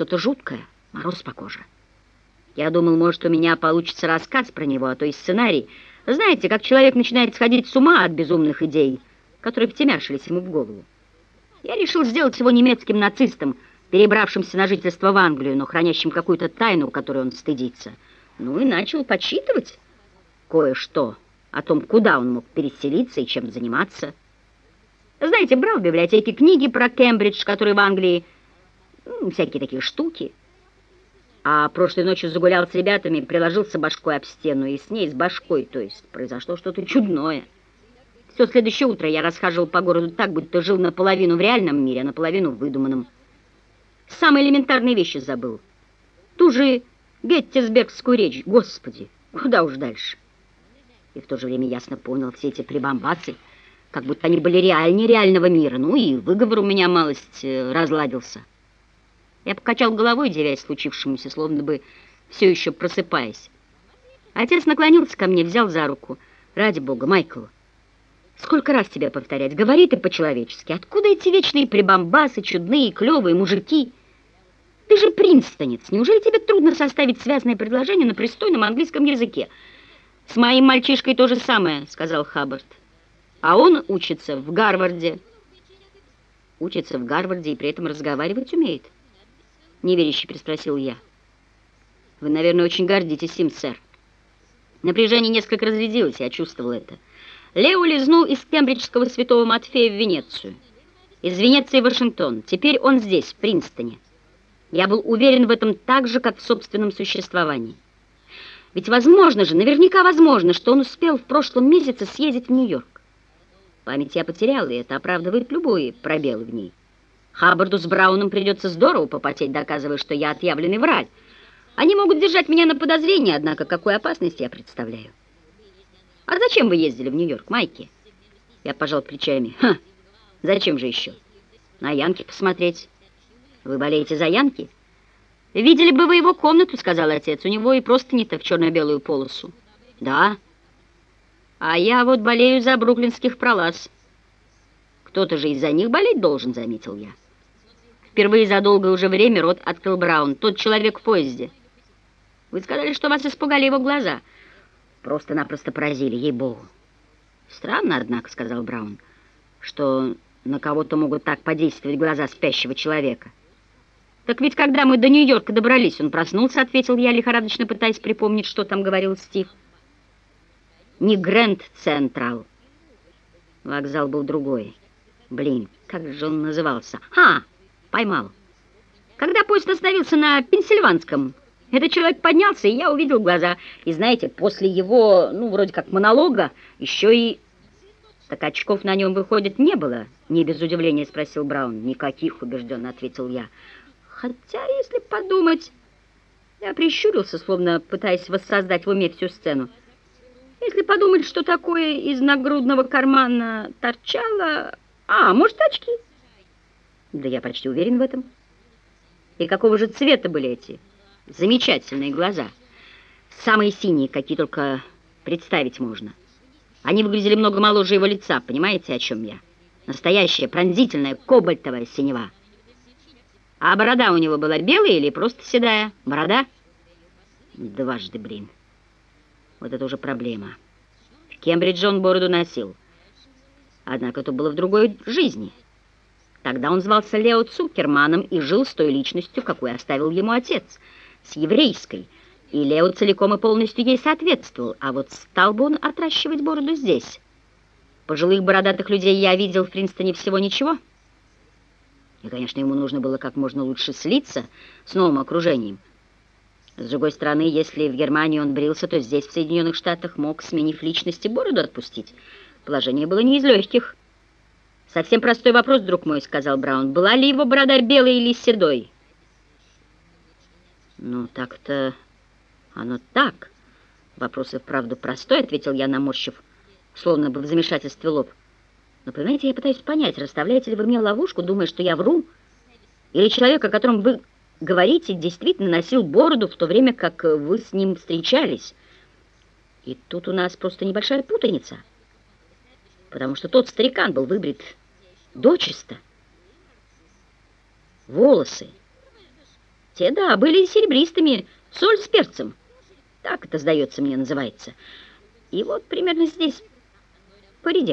что-то жуткое, мороз по коже. Я думал, может, у меня получится рассказ про него, а то и сценарий. Знаете, как человек начинает сходить с ума от безумных идей, которые втемяшились ему в голову. Я решил сделать его немецким нацистом, перебравшимся на жительство в Англию, но хранящим какую-то тайну, которой он стыдится. Ну и начал подсчитывать кое-что о том, куда он мог переселиться и чем заниматься. Знаете, брал в библиотеке книги про Кембридж, которые в Англии, всякие такие штуки. А прошлой ночью загулял с ребятами, приложился башкой об стену, и с ней, с башкой, то есть, произошло что-то чудное. Все следующее утро я расхаживал по городу так, будто жил наполовину в реальном мире, а наполовину в выдуманном. Самые элементарные вещи забыл. Ту же геттисбергскую речь, господи, куда уж дальше. И в то же время ясно понял все эти прибамбасы, как будто они были реальнее реального мира. Ну и выговор у меня малость э, разладился. Я покачал головой, девясь случившемуся, словно бы все еще просыпаясь. Отец наклонился ко мне, взял за руку. «Ради бога, Майкл, сколько раз тебе повторять? Говори ты по-человечески. Откуда эти вечные прибамбасы, чудные, клевые мужики? Ты же принстонец. Неужели тебе трудно составить связное предложение на пристойном английском языке?» «С моим мальчишкой то же самое», — сказал Хаббард. «А он учится в Гарварде». «Учится в Гарварде и при этом разговаривать умеет?» Неверяще переспросил я. «Вы, наверное, очень гордитесь им, сэр». Напряжение несколько разрядилось, я чувствовал это. Лео лизнул из кембриджского святого Матфея в Венецию. Из Венеции в Вашингтон. Теперь он здесь, в Принстоне. Я был уверен в этом так же, как в собственном существовании. Ведь возможно же, наверняка возможно, что он успел в прошлом месяце съездить в Нью-Йорк. Память я потерял, и это оправдывает любой пробел в ней. Хаббарду с Брауном придется здорово попотеть, доказывая, что я отъявленный враль. Они могут держать меня на подозрении, однако какую опасность я представляю. А зачем вы ездили в Нью-Йорк, Майки? Я пожал плечами. Ха, зачем же еще? На Янки посмотреть. Вы болеете за Янки? «Видели бы вы его комнату», — сказал отец. «У него и просто не в черно-белую полосу». «Да». «А я вот болею за бруклинских пролаз». «Кто-то же из-за них болеть должен», — заметил я. Впервые за долгое уже время рот открыл Браун. «Тот человек в поезде». «Вы сказали, что вас испугали его глаза». «Просто-напросто поразили, ей-богу». «Странно, однако», — сказал Браун, «что на кого-то могут так подействовать глаза спящего человека». «Так ведь когда мы до Нью-Йорка добрались, он проснулся», — ответил я, лихорадочно пытаясь припомнить, что там говорил Стив. «Не Грэнд Централ». Вокзал был другой. Блин, как же он назывался? «А, поймал». Когда поезд остановился на Пенсильванском, этот человек поднялся, и я увидел глаза. И знаете, после его, ну, вроде как монолога, еще и... Так очков на нем, выходит, не было? Не без удивления спросил Браун. Никаких, убежденно ответил я. Хотя, если подумать... Я прищурился, словно пытаясь воссоздать в уме всю сцену. Если подумать, что такое из нагрудного кармана торчало... А, может, очки? Да я почти уверен в этом. И какого же цвета были эти замечательные глаза? Самые синие, какие только представить можно. Они выглядели много моложе его лица, понимаете, о чем я? Настоящая пронзительная кобальтовая синева. А борода у него была белая или просто седая? Борода? Дважды, блин. Вот это уже проблема. В Кембридже он бороду носил. Однако это было в другой жизни. Тогда он звался Лео Цукерманом и жил с той личностью, какую оставил ему отец, с еврейской. И Лео целиком и полностью ей соответствовал. А вот стал бы он отращивать бороду здесь. Пожилых бородатых людей я видел в Принстоне всего ничего — и, конечно, ему нужно было как можно лучше слиться с новым окружением. С другой стороны, если в Германии он брился, то здесь, в Соединенных Штатах, мог, сменив личности, бороду отпустить. Положение было не из легких. «Совсем простой вопрос, друг мой», — сказал Браун. «Была ли его борода белой или седой?» «Ну, так-то оно так. Вопрос и вправду простой», — ответил я, наморщив, словно бы в замешательстве лоб. Но, понимаете, я пытаюсь понять, расставляете ли вы мне ловушку, думая, что я вру? Или человек, о котором вы говорите, действительно носил бороду в то время, как вы с ним встречались? И тут у нас просто небольшая путаница. Потому что тот старикан был выбрит дочисто. Волосы Те, да, были серебристыми, соль с перцем. Так это, сдается мне, называется. И вот примерно здесь, поредевшие.